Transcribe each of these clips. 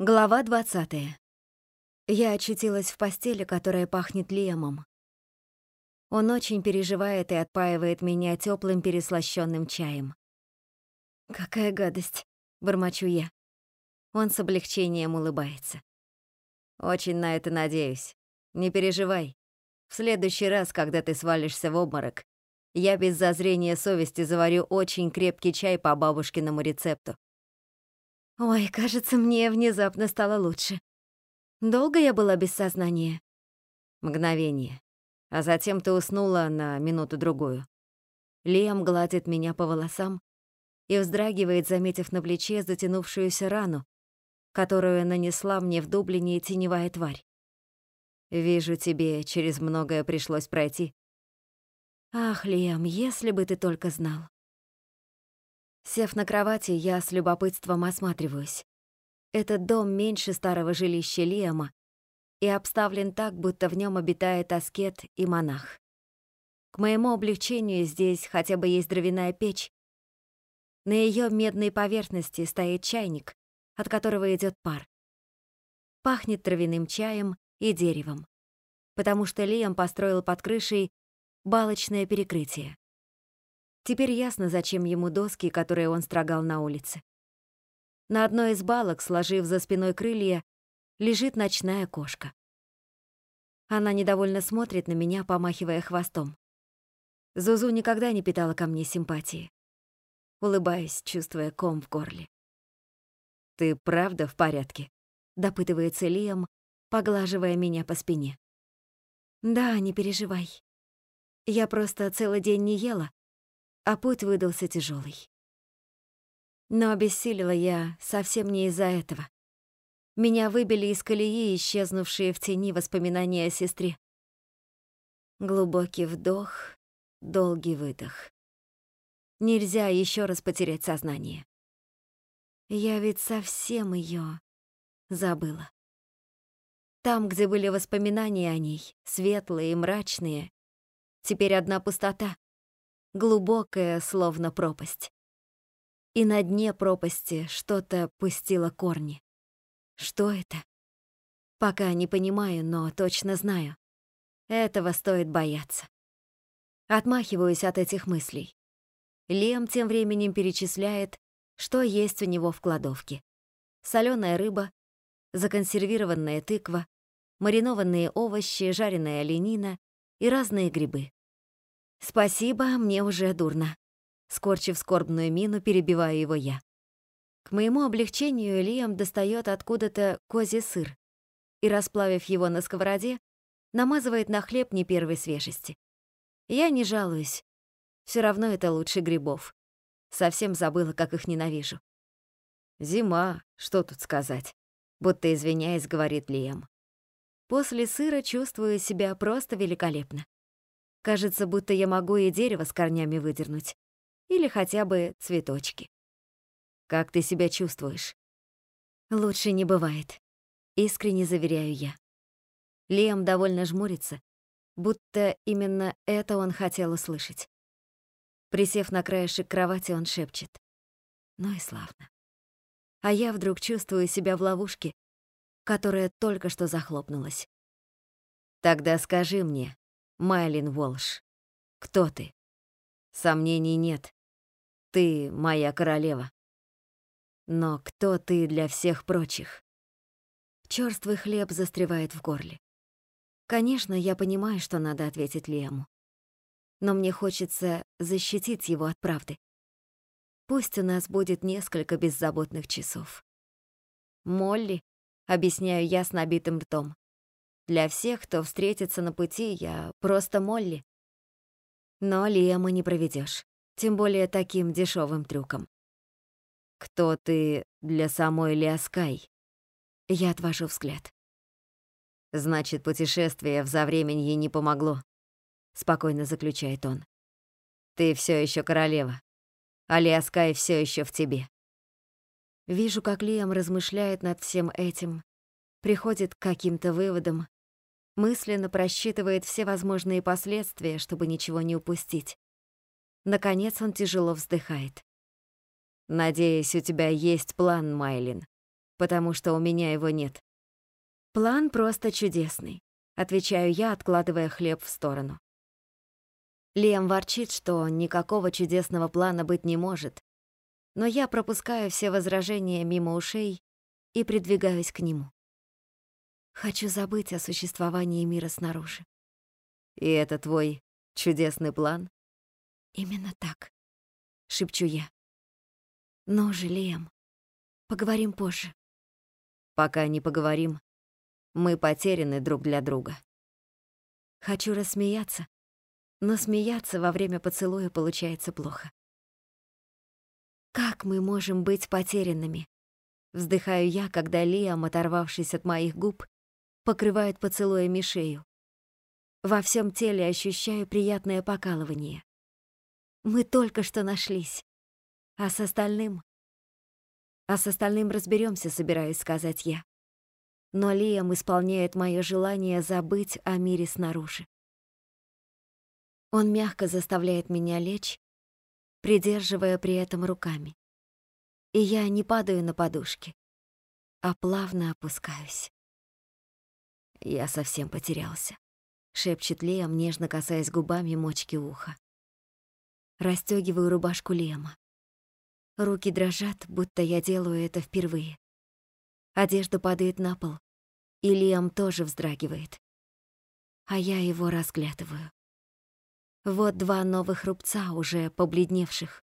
Глава 20. Я очутилась в постели, которая пахнет Лемом. Он очень переживает и отпаивает меня теплым переслащенным чаем. «Какая гадость!» — бормочу я. Он с облегчением улыбается. «Очень на это надеюсь. Не переживай. В следующий раз, когда ты свалишься в обморок, я без зазрения совести заварю очень крепкий чай по бабушкиному рецепту. Ой, кажется, мне внезапно стало лучше. Долго я была без сознания? Мгновение. А затем ты уснула на минуту-другую. Лиам гладит меня по волосам и вздрагивает, заметив на плече затянувшуюся рану, которую нанесла мне в Дублине теневая тварь. Вижу, тебе через многое пришлось пройти. Ах, Лиам, если бы ты только знал. Сев на кровати, я с любопытством осматриваюсь. Этот дом меньше старого жилища Лиама и обставлен так, будто в нем обитает аскет и монах. К моему облегчению здесь хотя бы есть дровяная печь. На ее медной поверхности стоит чайник, от которого идет пар. Пахнет травяным чаем и деревом, потому что Лиам построил под крышей балочное перекрытие. Теперь ясно, зачем ему доски, которые он строгал на улице. На одной из балок, сложив за спиной крылья, лежит ночная кошка. Она недовольно смотрит на меня, помахивая хвостом. Зузу никогда не питала ко мне симпатии. Улыбаюсь, чувствуя ком в горле. «Ты правда в порядке?» — допытывается Лиам, поглаживая меня по спине. «Да, не переживай. Я просто целый день не ела, а путь выдался тяжелый. Но обессилила я совсем не из-за этого. Меня выбили из колеи исчезнувшие в тени воспоминания о сестре. Глубокий вдох, долгий выдох. Нельзя еще раз потерять сознание. Я ведь совсем ее забыла. Там, где были воспоминания о ней, светлые и мрачные, теперь одна пустота глубокая, словно пропасть. И на дне пропасти что-то пустило корни. Что это? Пока не понимаю, но точно знаю. Этого стоит бояться. Отмахиваюсь от этих мыслей. Лем тем временем перечисляет, что есть у него в кладовке. Соленая рыба, законсервированная тыква, маринованные овощи, жареная оленина и разные грибы. «Спасибо, мне уже дурно». Скорчив скорбную мину, перебиваю его я. К моему облегчению Лиам достает откуда-то козий сыр и, расплавив его на сковороде, намазывает на хлеб не первой свежести. Я не жалуюсь. Все равно это лучше грибов. Совсем забыла, как их ненавижу. «Зима, что тут сказать?» Будто извиняясь, говорит Лиам. После сыра чувствую себя просто великолепно. Кажется, будто я могу и дерево с корнями выдернуть. Или хотя бы цветочки. Как ты себя чувствуешь? Лучше не бывает. Искренне заверяю я. Лем довольно жмурится, будто именно это он хотел услышать. Присев на краешек кровати, он шепчет. Ну и славно. А я вдруг чувствую себя в ловушке, которая только что захлопнулась. Тогда скажи мне, Майлин Волш. Кто ты? Сомнений нет. Ты моя королева. Но кто ты для всех прочих? Чёрствый хлеб застревает в горле. Конечно, я понимаю, что надо ответить Лему. Но мне хочется защитить его от правды. Пусть у нас будет несколько беззаботных часов. Молли, объясняю я с набитым ртом. Для всех, кто встретится на пути, я просто Молли. Но Лиама не проведешь, тем более таким дешевым трюком. Кто ты для самой Лиаскай? Я отвожу взгляд. Значит, путешествие в завременье не помогло, спокойно заключает он. Ты все еще королева, а Лиаскай все еще в тебе. Вижу, как Лиам размышляет над всем этим, приходит к каким-то выводам, мысленно просчитывает все возможные последствия, чтобы ничего не упустить. Наконец он тяжело вздыхает. «Надеюсь, у тебя есть план, Майлин. потому что у меня его нет. План просто чудесный, отвечаю я, откладывая хлеб в сторону. Лем ворчит, что никакого чудесного плана быть не может, но я пропускаю все возражения мимо ушей и придвигаюсь к нему. Хочу забыть о существовании мира снаружи. И это твой чудесный план? Именно так, шепчу я. Ну же, Лем, поговорим позже. Пока не поговорим, мы потеряны друг для друга. Хочу рассмеяться, но смеяться во время поцелуя получается плохо. Как мы можем быть потерянными? Вздыхаю я, когда Лиам, оторвавшись от моих губ, покрывает поцелуями шею. Во всем теле ощущаю приятное покалывание. Мы только что нашлись. А с остальным? А с остальным разберемся, собираюсь сказать я. Но Лиам исполняет мое желание забыть о мире снаружи. Он мягко заставляет меня лечь, придерживая при этом руками. И я не падаю на подушки, а плавно опускаюсь. Я совсем потерялся, шепчет Лиам, нежно касаясь губами мочки уха. Растёгиваю рубашку Лема. Руки дрожат, будто я делаю это впервые. Одежда падает на пол, и Лиам тоже вздрагивает. А я его разглядываю. Вот два новых рубца, уже побледневших.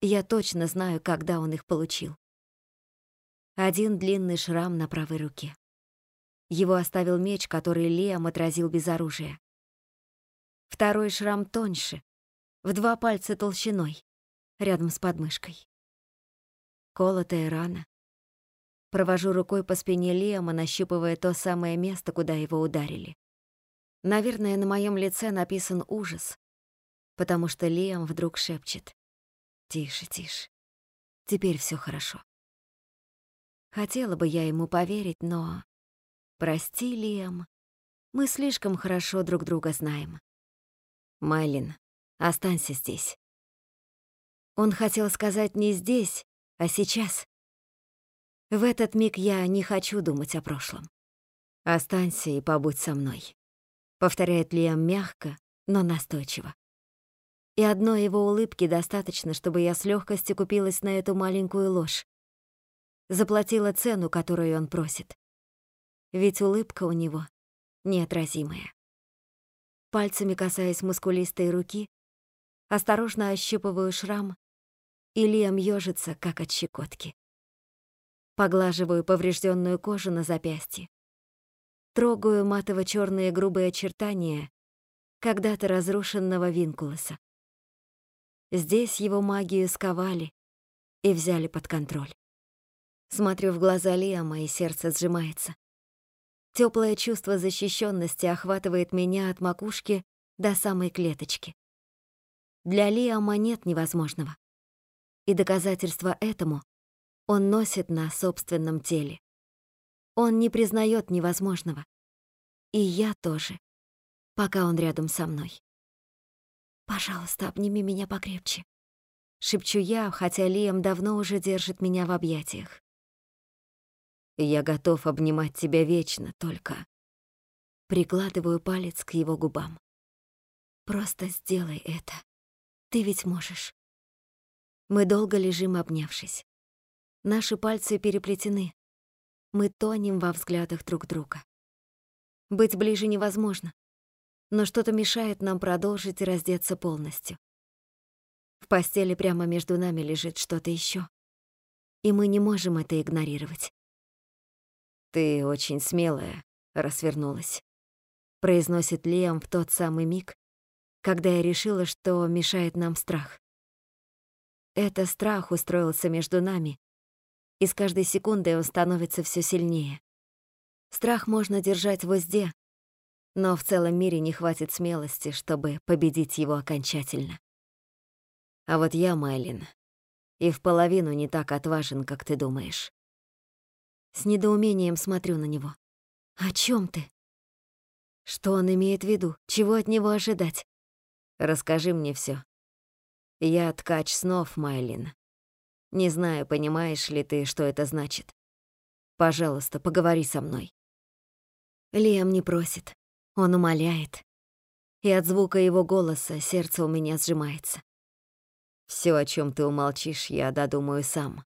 Я точно знаю, когда он их получил. Один длинный шрам на правой руке. Его оставил меч, который Лиам отразил без оружия. Второй шрам тоньше, в два пальца толщиной, рядом с подмышкой. Колотая рана. Провожу рукой по спине Лиама, нащупывая то самое место, куда его ударили. Наверное, на моем лице написан ужас, потому что Лиам вдруг шепчет. «Тише, тише. Теперь все хорошо». Хотела бы я ему поверить, но... Прости, Лиам, мы слишком хорошо друг друга знаем. Майлин, останься здесь. Он хотел сказать не здесь, а сейчас. В этот миг я не хочу думать о прошлом. Останься и побудь со мной повторяет Лиам мягко, но настойчиво. И одной его улыбки достаточно, чтобы я с легкостью купилась на эту маленькую ложь. Заплатила цену, которую он просит. Ведь улыбка у него неотразимая. Пальцами касаясь мускулистой руки, осторожно ощупываю шрам, и Лиам ёжится, как от щекотки. Поглаживаю поврежденную кожу на запястье. Трогаю матово-черные грубые очертания когда-то разрушенного Винкулоса. Здесь его магию сковали и взяли под контроль. Смотрю в глаза Лиама, и сердце сжимается. Теплое чувство защищенности охватывает меня от макушки до самой клеточки. Для Лиама нет невозможного. И доказательство этому он носит на собственном теле. Он не признает невозможного. И я тоже, пока он рядом со мной. «Пожалуйста, обними меня покрепче», — шепчу я, хотя Лиам давно уже держит меня в объятиях. «Я готов обнимать тебя вечно, только...» Прикладываю палец к его губам. «Просто сделай это. Ты ведь можешь». Мы долго лежим, обнявшись. Наши пальцы переплетены, мы тонем во взглядах друг друга. Быть ближе невозможно, но что-то мешает нам продолжить и раздеться полностью. В постели прямо между нами лежит что-то еще, и мы не можем это игнорировать. «Ты очень смелая», — рассвернулась, — произносит Лиам в тот самый миг, когда я решила, что мешает нам страх. Это страх устроился между нами, и с каждой секундой он становится все сильнее. Страх можно держать в узде, но в целом мире не хватит смелости, чтобы победить его окончательно. А вот я, Майлин, и в половину не так отважен, как ты думаешь. С недоумением смотрю на него. О чем ты? Что он имеет в виду? Чего от него ожидать? Расскажи мне все. Я ткач снов, Майлин. Не знаю, понимаешь ли ты, что это значит. Пожалуйста, поговори со мной. Лиам не просит, он умоляет. И от звука его голоса сердце у меня сжимается. Все, о чем ты умолчишь, я додумаю сам.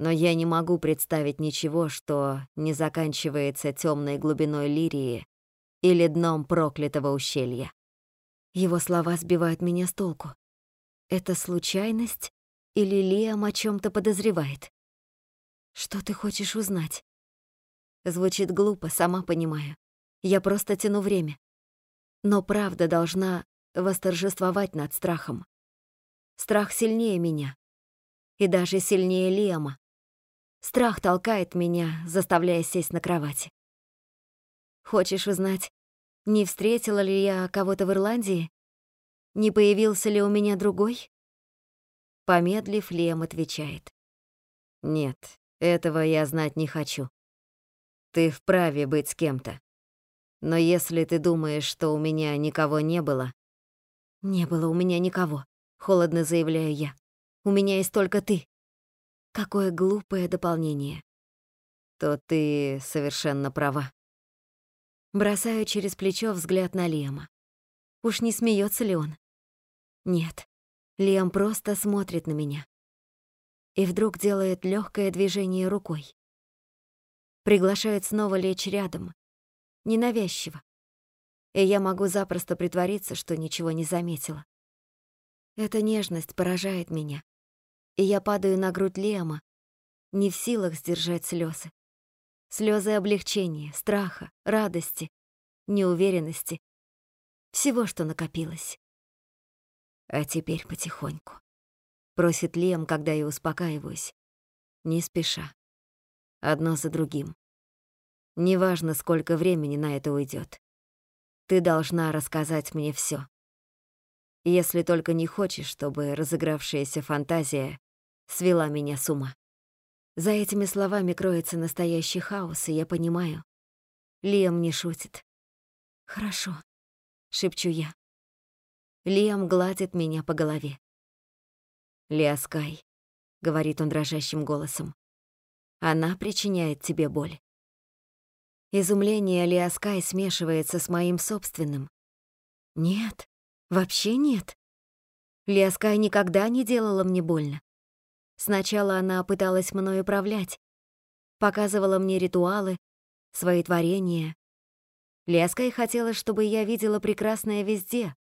Но я не могу представить ничего, что не заканчивается темной глубиной лирии или дном проклятого ущелья. Его слова сбивают меня с толку. Это случайность или Лиам о чем то подозревает? Что ты хочешь узнать? Звучит глупо, сама понимаю. Я просто тяну время. Но правда должна восторжествовать над страхом. Страх сильнее меня. И даже сильнее Лиама. Страх толкает меня, заставляя сесть на кровати. Хочешь узнать, не встретила ли я кого-то в Ирландии? Не появился ли у меня другой? Помедлив, Лем отвечает. Нет, этого я знать не хочу. Ты вправе быть с кем-то. Но если ты думаешь, что у меня никого не было... Не было у меня никого, холодно заявляю я. У меня есть только ты. Какое глупое дополнение. То ты совершенно права. Бросаю через плечо взгляд на Лема. Уж не смеется ли он? Нет. Лем просто смотрит на меня. И вдруг делает легкое движение рукой. Приглашает снова лечь рядом. Ненавязчиво. И я могу запросто притвориться, что ничего не заметила. Эта нежность поражает меня. И я падаю на грудь Лема, не в силах сдержать слезы. Слезы облегчения, страха, радости, неуверенности. Всего, что накопилось. А теперь потихоньку. Просит Лем, когда я успокаиваюсь. Не спеша. Одно за другим. Неважно, сколько времени на это уйдет. Ты должна рассказать мне все. Если только не хочешь, чтобы разыгравшаяся фантазия свела меня с ума. За этими словами кроется настоящий хаос, и я понимаю. Лиам не шутит. «Хорошо», — шепчу я. Лиам гладит меня по голове. «Лиаскай», — говорит он дрожащим голосом, — «она причиняет тебе боль». Изумление Лиаскай смешивается с моим собственным. Нет, вообще нет. Лиаскай никогда не делала мне больно. Сначала она пыталась мной управлять, показывала мне ритуалы, свои творения. Леска хотела, чтобы я видела прекрасное везде.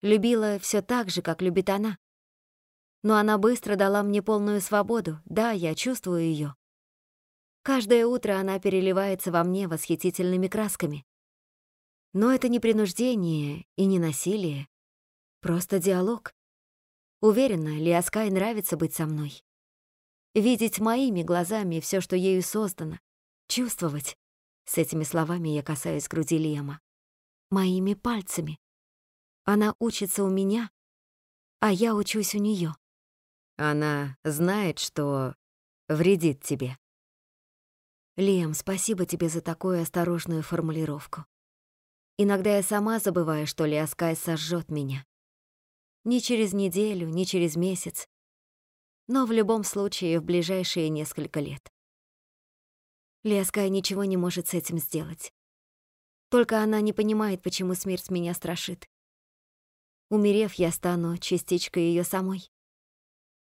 Любила все так же, как любит она. Но она быстро дала мне полную свободу. Да, я чувствую ее. Каждое утро она переливается во мне восхитительными красками. Но это не принуждение и не насилие. Просто диалог. Уверена, Лиаскай нравится быть со мной. Видеть моими глазами все, что ею создано. Чувствовать. С этими словами я касаюсь груди Лема. Моими пальцами. Она учится у меня, а я учусь у нее. Она знает, что вредит тебе. Лем, спасибо тебе за такую осторожную формулировку. Иногда я сама забываю, что Лиаскай сожжет меня. Ни через неделю, ни через месяц. Но в любом случае в ближайшие несколько лет. Леская ничего не может с этим сделать. Только она не понимает, почему смерть меня страшит. Умерев, я стану частичкой ее самой.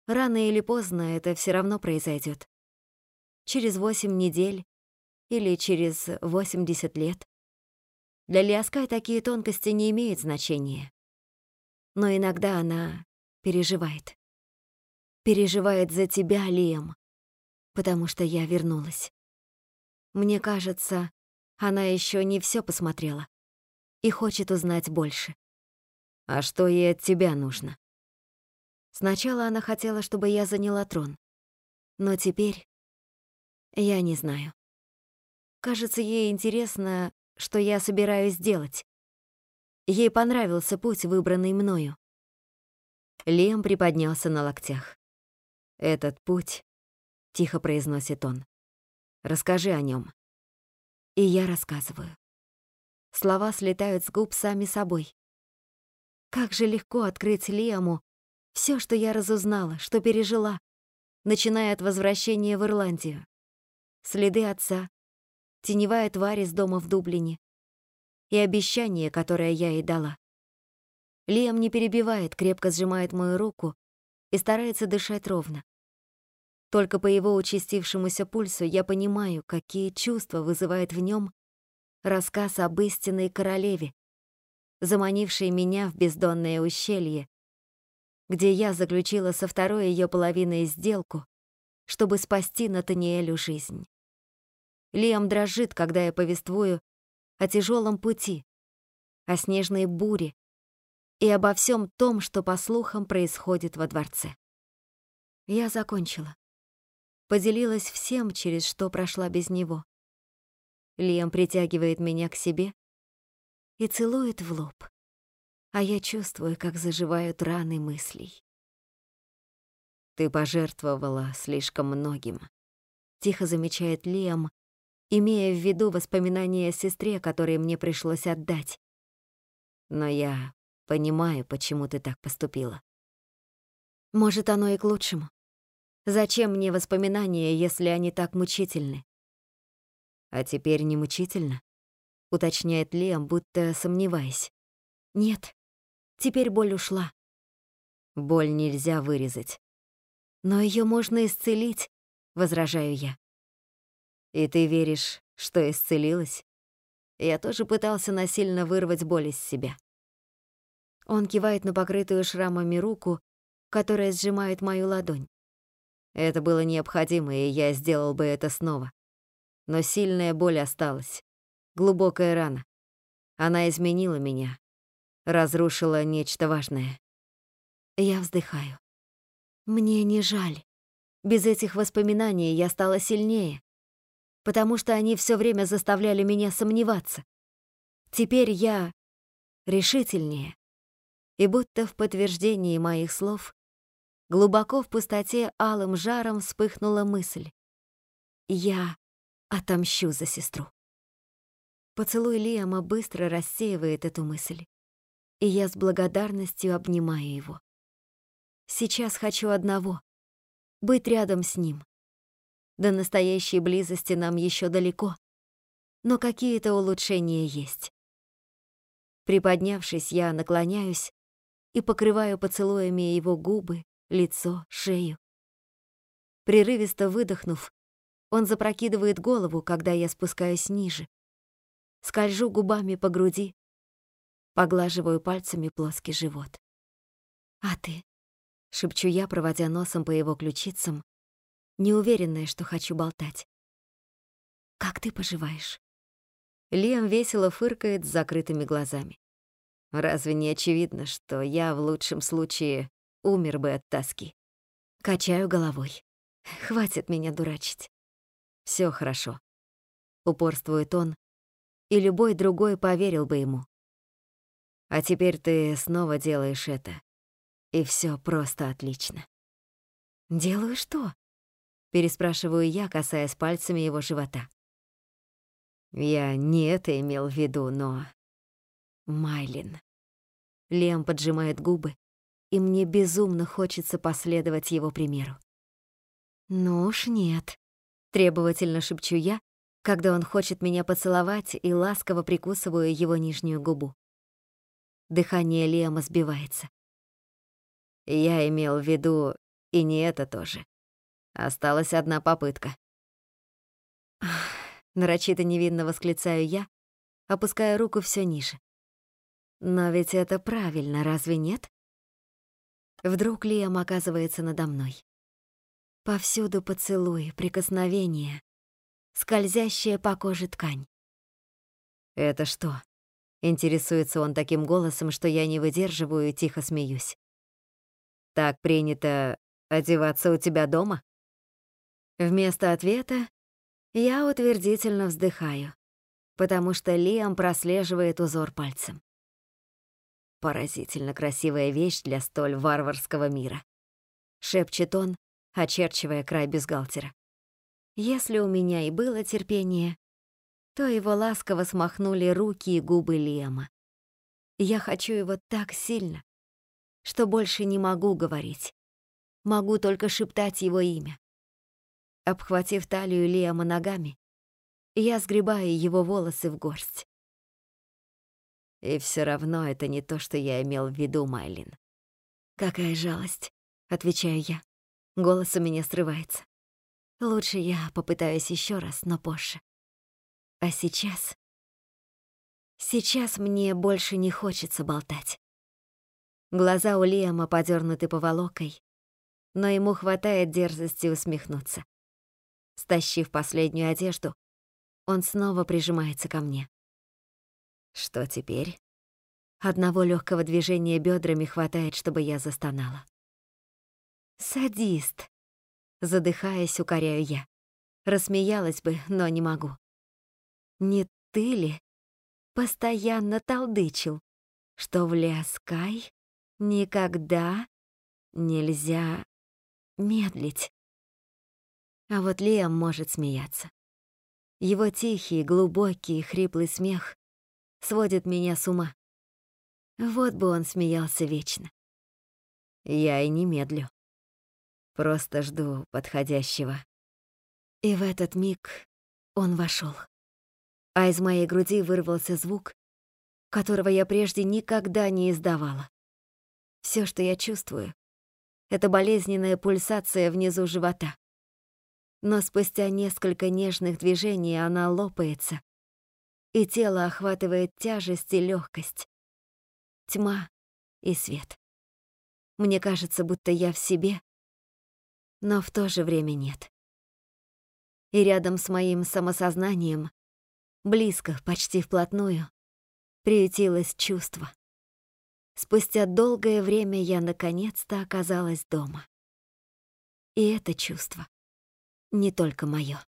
Рано или поздно это все равно произойдет. Через восемь недель или через восемьдесят лет. Для Лиаскай такие тонкости не имеют значения но иногда она переживает. Переживает за тебя, Лиам, потому что я вернулась. Мне кажется, она еще не все посмотрела и хочет узнать больше. А что ей от тебя нужно? Сначала она хотела, чтобы я заняла трон. Но теперь я не знаю. Кажется, ей интересно, что я собираюсь делать. Ей понравился путь, выбранный мною. Лем приподнялся на локтях. «Этот путь», — тихо произносит он, — «расскажи о нем. И я рассказываю. Слова слетают с губ сами собой. Как же легко открыть Лиаму все, что я разузнала, что пережила, начиная от возвращения в Ирландию. следы отца, теневая тварь из дома в Дублине и обещание, которое я ей дала. Лиам не перебивает, крепко сжимает мою руку и старается дышать ровно. Только по его участившемуся пульсу я понимаю, какие чувства вызывает в нем рассказ об истинной королеве, заманившей меня в бездонное ущелье, где я заключила со второй ее половиной сделку, чтобы спасти Натаниэлю жизнь. Лиам дрожит, когда я повествую о тяжелом пути, о снежной буре и обо всем том, что, по слухам, происходит во дворце. Я закончила. Поделилась всем, через что прошла без него. Лиам притягивает меня к себе и целует в лоб, а я чувствую, как заживают раны мыслей. «Ты пожертвовала слишком многим», — тихо замечает Лиам, имея в виду воспоминания о сестре, которые мне пришлось отдать. «Но я понимаю, почему ты так поступила». «Может, оно и к лучшему. Зачем мне воспоминания, если они так мучительны?» «А теперь не мучительно?» — уточняет Лиам, будто сомневаясь. «Нет, теперь боль ушла». «Боль нельзя вырезать». «Но ее можно исцелить», — возражаю я. «И ты веришь, что исцелилась?» Я тоже пытался насильно вырвать боль из себя. Он кивает на покрытую шрамами руку, которая сжимает мою ладонь. Это было необходимо, и я сделал бы это снова. Но сильная боль осталась. Глубокая рана. Она изменила меня. Разрушила нечто важное. Я вздыхаю. Мне не жаль. Без этих воспоминаний я стала сильнее, потому что они все время заставляли меня сомневаться. Теперь я решительнее. И будто в подтверждении моих слов, глубоко в пустоте алым жаром вспыхнула мысль. Я отомщу за сестру. Поцелуй Лиама быстро рассеивает эту мысль, и я с благодарностью обнимаю его. Сейчас хочу одного — быть рядом с ним. До настоящей близости нам еще далеко, но какие-то улучшения есть. Приподнявшись, я наклоняюсь и покрываю поцелуями его губы, лицо, шею. Прерывисто выдохнув, он запрокидывает голову, когда я спускаюсь ниже, скольжу губами по груди, поглаживаю пальцами плоский живот. «А ты?» — шепчу я, проводя носом по его ключицам, неуверенная, что хочу болтать. «Как ты поживаешь?» Лиам весело фыркает с закрытыми глазами. Разве не очевидно, что я в лучшем случае умер бы от тоски? Качаю головой. Хватит меня дурачить. Все хорошо. Упорствует он, и любой другой поверил бы ему. А теперь ты снова делаешь это, и все просто отлично. «Делаю что?» — переспрашиваю я, касаясь пальцами его живота. Я не это имел в виду, но... Майлин. Лем поджимает губы, и мне безумно хочется последовать его примеру. «Ну уж нет», — требовательно шепчу я, когда он хочет меня поцеловать и ласково прикусываю его нижнюю губу. Дыхание Лиама сбивается. Я имел в виду и не это тоже. Осталась одна попытка. нарочито невинно восклицаю я, опуская руку все ниже. Но ведь это правильно, разве нет? Вдруг Лиам оказывается надо мной. Повсюду поцелуи, прикосновения, скользящая по коже ткань. «Это что?» — интересуется он таким голосом, что я не выдерживаю и тихо смеюсь. «Так принято одеваться у тебя дома?» Вместо ответа я утвердительно вздыхаю, потому что Лиам прослеживает узор пальцем. Поразительно красивая вещь для столь варварского мира. Шепчет он, очерчивая край бюстгальтера. Если у меня и было терпение, то его ласково смахнули руки и губы Лема. Я хочу его так сильно, что больше не могу говорить. Могу только шептать его имя. Обхватив талию Лиама ногами, я сгребаю его волосы в горсть. И все равно это не то, что я имел в виду, Майлин. Какая жалость, отвечаю я. Голос у меня срывается. Лучше я попытаюсь еще раз, но позже. А сейчас... Сейчас мне больше не хочется болтать. Глаза у Лиама подернуты поволокой, но ему хватает дерзости усмехнуться. Стащив последнюю одежду, он снова прижимается ко мне. Что теперь? Одного легкого движения бедрами хватает, чтобы я застонала. Садист. Задыхаясь, укоряю я. Рассмеялась бы, но не могу. Не ты ли постоянно толдычил, что в Ляскай никогда нельзя медлить? А вот Лиам может смеяться. Его тихий, глубокий, хриплый смех сводит меня с ума. Вот бы он смеялся вечно. Я и не медлю. Просто жду подходящего. И в этот миг он вошел, А из моей груди вырвался звук, которого я прежде никогда не издавала. Все, что я чувствую, это болезненная пульсация внизу живота. Но спустя несколько нежных движений она лопается, и тело охватывает тяжесть и легкость, тьма и свет. Мне кажется, будто я в себе, но в то же время нет. И рядом с моим самосознанием, близко, почти вплотную, приютилось чувство. Спустя долгое время я наконец-то оказалась дома. И это чувство не только моё.